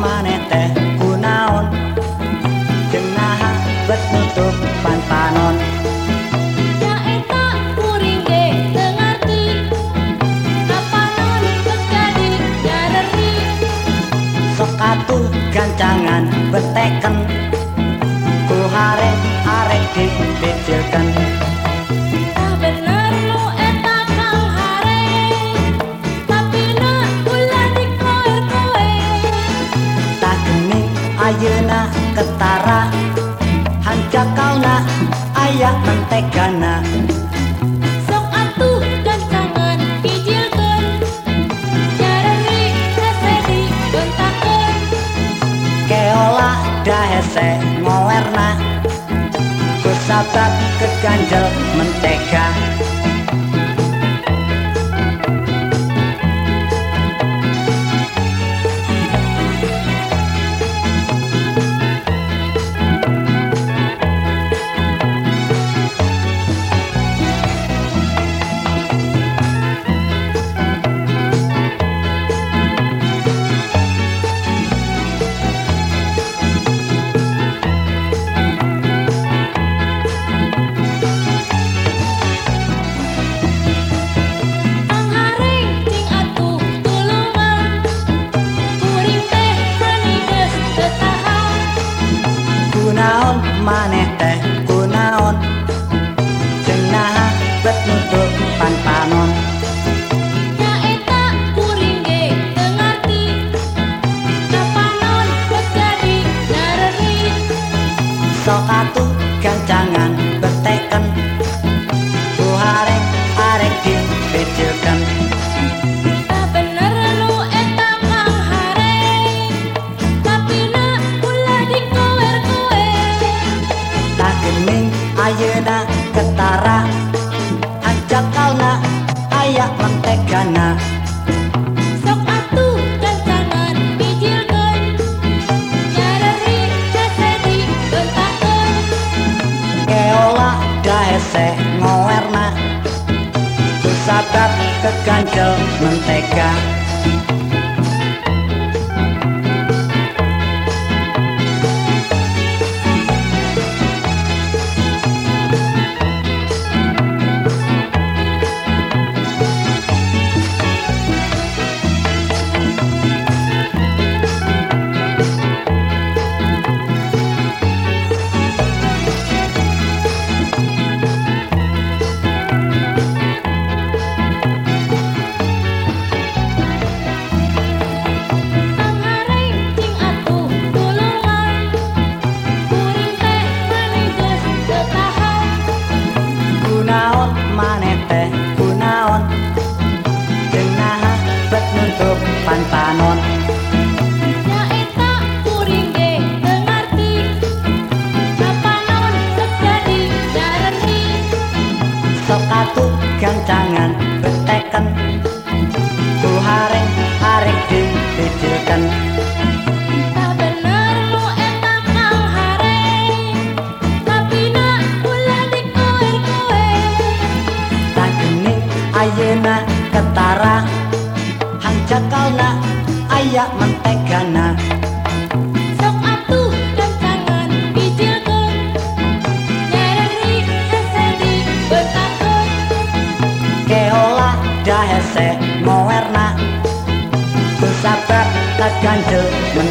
manete kunaon Jengah bet nutup pan panon. Katu gancangan beteken Ku hare arek di bedilkan Ku hare arek di bedilkan hanca kauna aya mentegana Sok atuh gancangan pijilkeun Jareri hese dibeuntakeun keola dahese ngowerna kusabab keganjel mentega maneh teh kunaon cenah bet nutup pan-panon Nyaeta kuring ge teu ngarti Kapanon geus jadi nareri sok atuh gancangan ayeuna ketara. Ajak kauna aya mentegana Sok atuh Nyareri keola keganjel mentega 哎。Ayeuna ketara hanca kauna aya mentegana. Sok atuh gancangan pijilkeun Nyareri hese dibeuntakeun keola dahese ngowerna kusabab keganjel mentega